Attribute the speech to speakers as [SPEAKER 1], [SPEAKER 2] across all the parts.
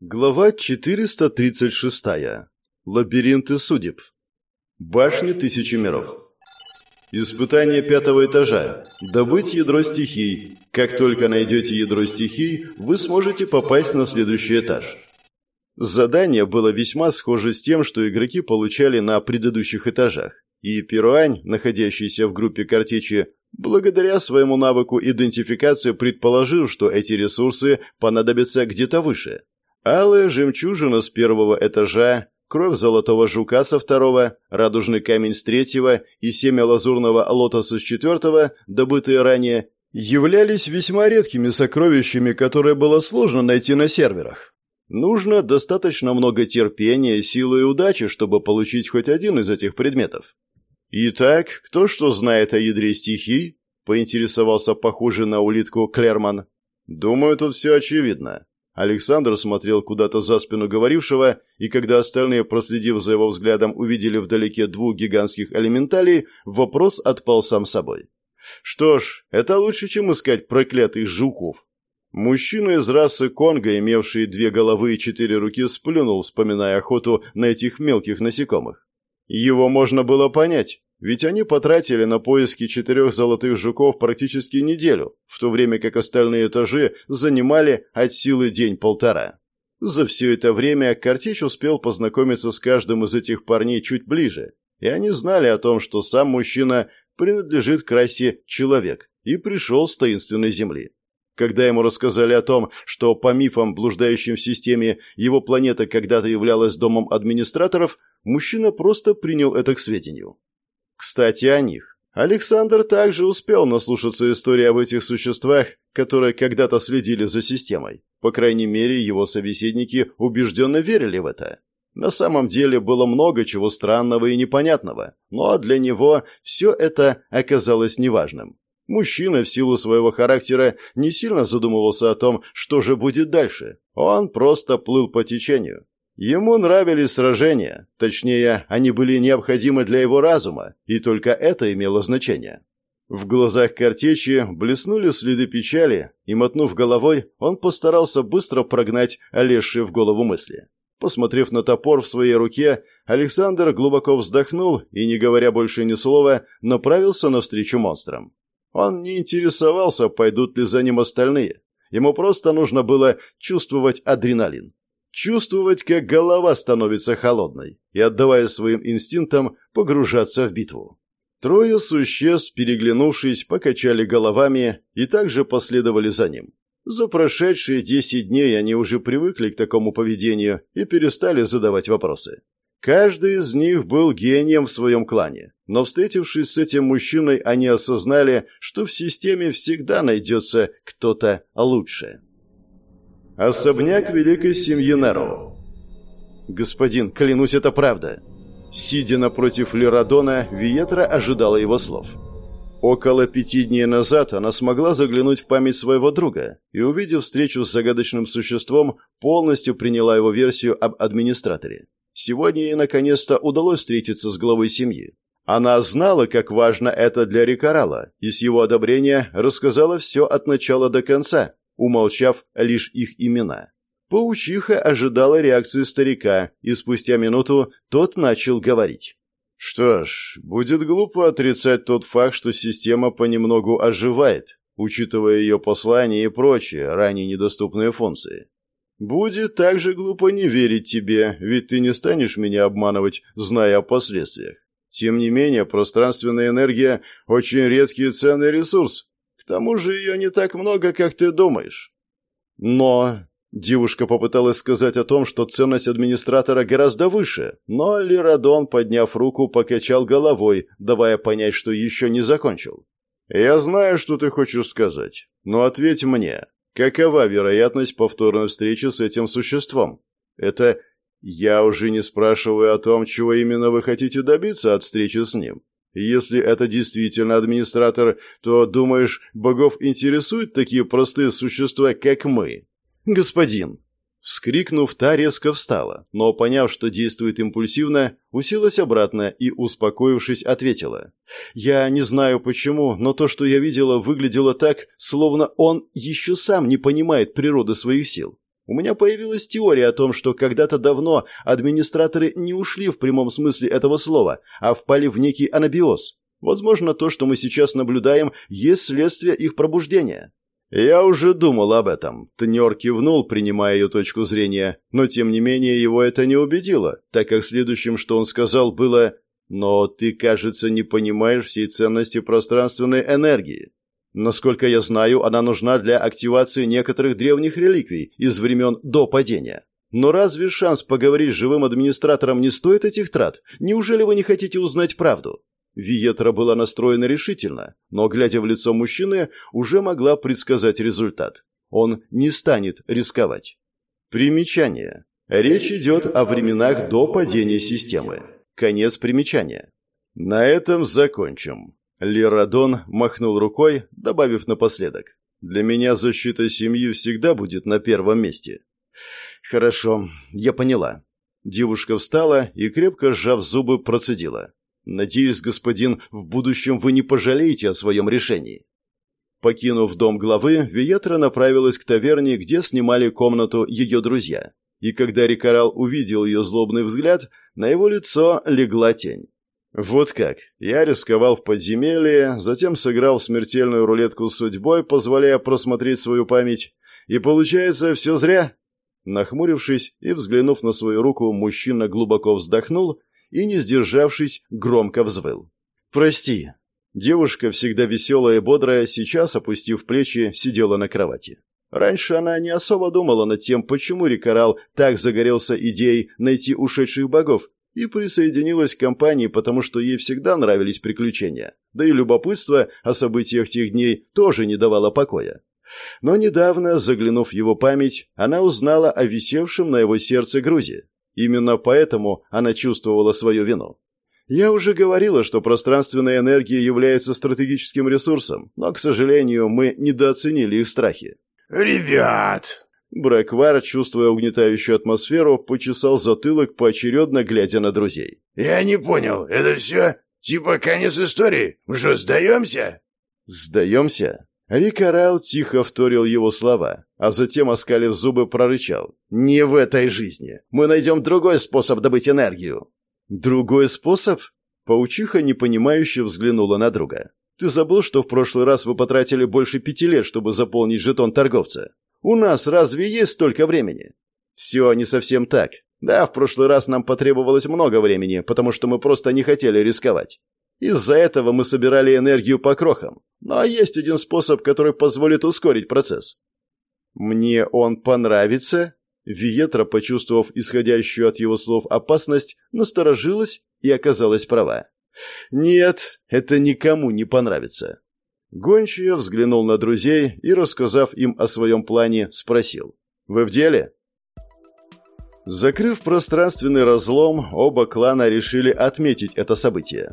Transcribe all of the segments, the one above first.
[SPEAKER 1] Глава 436. Лабиринты судеб. Башни тысячи миров. Испытание пятого этажа. Добыть ядро стихий. Как только найдете ядро стихий, вы сможете попасть на следующий этаж. Задание было весьма схоже с тем, что игроки получали на предыдущих этажах. И Перуань, находящийся в группе картечи, благодаря своему навыку идентификации предположил, что эти ресурсы понадобятся где-то выше. Алая жемчужина с первого этажа, кровь золотого жука со второго, радужный камень с третьего и семя лазурного лотоса с четвертого, добытые ранее, являлись весьма редкими сокровищами, которые было сложно найти на серверах. Нужно достаточно много терпения, силы и удачи, чтобы получить хоть один из этих предметов. «Итак, кто что знает о ядре стихий?» — поинтересовался похожий на улитку Клерман. «Думаю, тут все очевидно. Александр смотрел куда-то за спину говорившего, и когда остальные, проследив за его взглядом, увидели вдалеке двух гигантских элементалей, вопрос отпал сам собой. Что ж, это лучше, чем искать проклятых жуков. Мужчина из расы Конго, имевший две головы и четыре руки, сплюнул, вспоминая охоту на этих мелких насекомых. Его можно было понять. Ведь они потратили на поиски четырех золотых жуков практически неделю, в то время как остальные этажи занимали от силы день-полтора. За все это время Картеч успел познакомиться с каждым из этих парней чуть ближе, и они знали о том, что сам мужчина принадлежит к расе «человек» и пришел с таинственной земли. Когда ему рассказали о том, что по мифам, блуждающим в системе, его планета когда-то являлась домом администраторов, мужчина просто принял это к сведению. Кстати, о них. Александр также успел наслушаться истории об этих существах, которые когда-то следили за системой. По крайней мере, его собеседники убежденно верили в это. На самом деле было много чего странного и непонятного, но для него все это оказалось неважным. Мужчина в силу своего характера не сильно задумывался о том, что же будет дальше. Он просто плыл по течению. Ему нравились сражения, точнее, они были необходимы для его разума, и только это имело значение. В глазах картечи блеснули следы печали, и, мотнув головой, он постарался быстро прогнать олезшие в голову мысли. Посмотрев на топор в своей руке, Александр глубоко вздохнул и, не говоря больше ни слова, направился навстречу монстрам. Он не интересовался, пойдут ли за ним остальные. Ему просто нужно было чувствовать адреналин чувствовать, как голова становится холодной, и, отдавая своим инстинктам, погружаться в битву. Трое существ, переглянувшись, покачали головами и также последовали за ним. За прошедшие десять дней они уже привыкли к такому поведению и перестали задавать вопросы. Каждый из них был гением в своем клане, но встретившись с этим мужчиной, они осознали, что в системе всегда найдется кто-то лучше. Особняк великой семьи Неро. Господин, клянусь, это правда. Сидя напротив Лерадона, Виетра ожидала его слов. Около пяти дней назад она смогла заглянуть в память своего друга и, увидев встречу с загадочным существом, полностью приняла его версию об администраторе. Сегодня ей наконец-то удалось встретиться с главой семьи. Она знала, как важно это для Рикарала, и с его одобрения рассказала все от начала до конца, умолчав лишь их имена. Паучиха ожидала реакции старика, и спустя минуту тот начал говорить. «Что ж, будет глупо отрицать тот факт, что система понемногу оживает, учитывая ее послания и прочие, ранее недоступные функции. Будет также глупо не верить тебе, ведь ты не станешь меня обманывать, зная о последствиях. Тем не менее, пространственная энергия – очень редкий и ценный ресурс, к тому же ее не так много, как ты думаешь. Но... Девушка попыталась сказать о том, что ценность администратора гораздо выше, но Лирадон, подняв руку, покачал головой, давая понять, что еще не закончил. «Я знаю, что ты хочешь сказать, но ответь мне, какова вероятность повторной встречи с этим существом? Это я уже не спрашиваю о том, чего именно вы хотите добиться от встречи с ним. Если это действительно администратор, то, думаешь, богов интересуют такие простые существа, как мы? Господин. Вскрикнув, та резко встала, но, поняв, что действует импульсивно, уселась обратно и, успокоившись, ответила. «Я не знаю почему, но то, что я видела, выглядело так, словно он еще сам не понимает природы своих сил. У меня появилась теория о том, что когда-то давно администраторы не ушли в прямом смысле этого слова, а впали в некий анабиоз. Возможно, то, что мы сейчас наблюдаем, есть следствие их пробуждения. Я уже думал об этом. Тнер кивнул, принимая ее точку зрения, но тем не менее его это не убедило, так как следующим, что он сказал, было «Но ты, кажется, не понимаешь всей ценности пространственной энергии. Насколько я знаю, она нужна для активации некоторых древних реликвий из времен до падения. Но разве шанс поговорить с живым администратором не стоит этих трат? Неужели вы не хотите узнать правду? Виетра была настроена решительно, но, глядя в лицо мужчины, уже могла предсказать результат. Он не станет рисковать. Примечание. Речь идет о временах до падения системы. Конец примечания. На этом закончим. Лирадон махнул рукой, добавив напоследок. «Для меня защита семьи всегда будет на первом месте». «Хорошо, я поняла». Девушка встала и, крепко сжав зубы, процедила. «Надеюсь, господин, в будущем вы не пожалеете о своем решении». Покинув дом главы, Виетра направилась к таверне, где снимали комнату ее друзья. И когда Рикарал увидел ее злобный взгляд, на его лицо легла тень. Вот как. Я рисковал в подземелье, затем сыграл смертельную рулетку с судьбой, позволяя просмотреть свою память. И получается, все зря. Нахмурившись и взглянув на свою руку, мужчина глубоко вздохнул и, не сдержавшись, громко взвыл. «Прости». Девушка, всегда веселая и бодрая, сейчас, опустив плечи, сидела на кровати. Раньше она не особо думала над тем, почему Рикарал так загорелся идеей найти ушедших богов, и присоединилась к компании, потому что ей всегда нравились приключения. Да и любопытство о событиях тех дней тоже не давало покоя. Но недавно, заглянув в его память, она узнала о висевшем на его сердце грузе. Именно поэтому она чувствовала свою вину. Я уже говорила, что пространственная энергия является стратегическим ресурсом, но, к сожалению, мы недооценили их страхи.
[SPEAKER 2] «Ребят!»
[SPEAKER 1] Браквар, чувствуя угнетающую атмосферу, почесал затылок, поочередно глядя на друзей.
[SPEAKER 2] «Я не понял, это все типа конец истории? Мы что, сдаемся?»
[SPEAKER 1] «Сдаемся?» Рикарал тихо вторил его слова, а затем, оскалив зубы, прорычал. «Не в этой жизни. Мы найдем другой способ добыть энергию». «Другой способ?» Паучиха непонимающе взглянула на друга. «Ты забыл, что в прошлый раз вы потратили больше пяти лет, чтобы заполнить жетон торговца? У нас разве есть столько времени? Все не совсем так. Да, в прошлый раз нам потребовалось много времени, потому что мы просто не хотели рисковать. Из-за этого мы собирали энергию по крохам. Но есть один способ, который позволит ускорить процесс. Мне он понравится. Виетра, почувствовав исходящую от его слов опасность, насторожилась и оказалась права. Нет, это никому не понравится. Гончая взглянул на друзей и, рассказав им о своем плане, спросил. «Вы в деле?» Закрыв пространственный разлом, оба клана решили отметить это событие.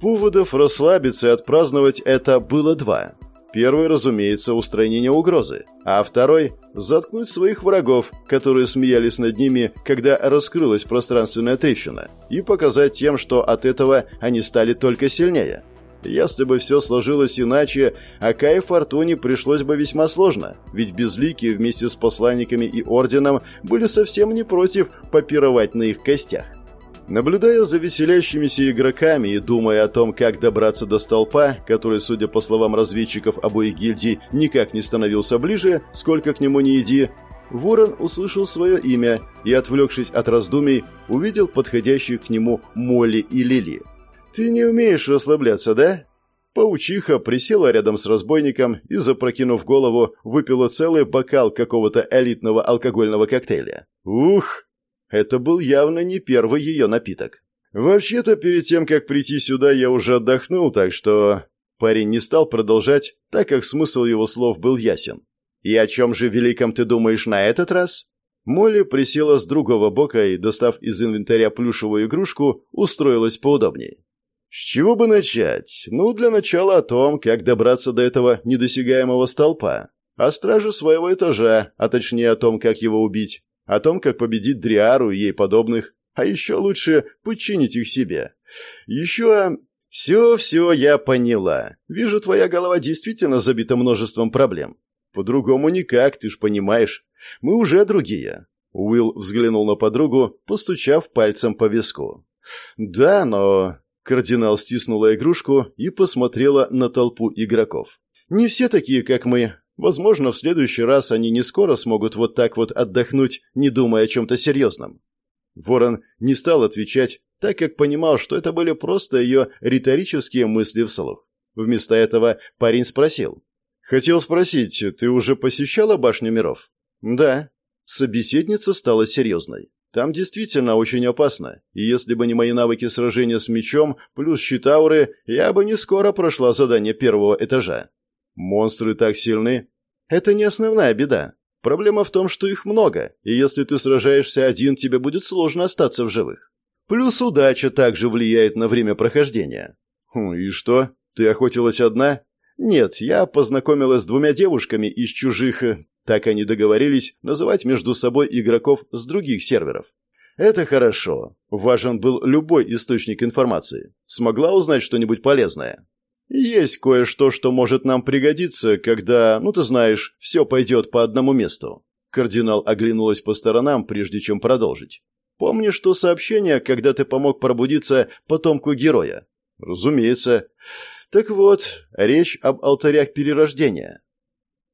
[SPEAKER 1] Поводов расслабиться и отпраздновать это было два. Первый, разумеется, устранение угрозы, а второй – заткнуть своих врагов, которые смеялись над ними, когда раскрылась пространственная трещина, и показать тем, что от этого они стали только сильнее – если бы все сложилось иначе, Акай Фортуне пришлось бы весьма сложно, ведь Безликие вместе с посланниками и орденом были совсем не против попировать на их костях. Наблюдая за веселящимися игроками и думая о том, как добраться до столпа, который, судя по словам разведчиков обоих гильдий, никак не становился ближе, сколько к нему не иди, Ворон услышал свое имя и, отвлекшись от раздумий, увидел подходящих к нему Молли и Лили. «Ты не умеешь расслабляться, да?» Паучиха присела рядом с разбойником и, запрокинув голову, выпила целый бокал какого-то элитного алкогольного коктейля. «Ух!» Это был явно не первый ее напиток. «Вообще-то, перед тем, как прийти сюда, я уже отдохнул, так что...» Парень не стал продолжать, так как смысл его слов был ясен. «И о чем же великом ты думаешь на этот раз?» Молли присела с другого бока и, достав из инвентаря плюшевую игрушку, устроилась поудобнее. С чего бы начать? Ну, для начала о том, как добраться до этого недосягаемого столпа. О страже своего этажа, а точнее о том, как его убить. О том, как победить Дриару и ей подобных. А еще лучше подчинить их себе. Еще... Все-все я поняла. Вижу, твоя голова действительно забита множеством проблем. По-другому никак, ты ж понимаешь. Мы уже другие. Уилл взглянул на подругу, постучав пальцем по виску. Да, но кардинал стиснула игрушку и посмотрела на толпу игроков. Не все такие, как мы. Возможно, в следующий раз они не скоро смогут вот так вот отдохнуть, не думая о чем-то серьезном. Ворон не стал отвечать, так как понимал, что это были просто ее риторические мысли вслух. Вместо этого парень спросил. «Хотел спросить, ты уже посещала башню миров?» «Да». Собеседница стала серьезной. «Там действительно очень опасно, и если бы не мои навыки сражения с мечом, плюс щитауры, я бы не скоро прошла задание первого этажа. Монстры так сильны. Это не основная беда. Проблема в том, что их много, и если ты сражаешься один, тебе будет сложно остаться в живых. Плюс удача также влияет на время прохождения. Хм, и что? Ты охотилась одна? Нет, я познакомилась с двумя девушками из чужих... Так они договорились называть между собой игроков с других серверов. Это хорошо. Важен был любой источник информации. Смогла узнать что-нибудь полезное? Есть кое-что, что может нам пригодиться, когда, ну ты знаешь, все пойдет по одному месту. Кардинал оглянулась по сторонам, прежде чем продолжить. Помнишь то сообщение, когда ты помог пробудиться потомку героя? Разумеется. Так вот, речь об алтарях перерождения.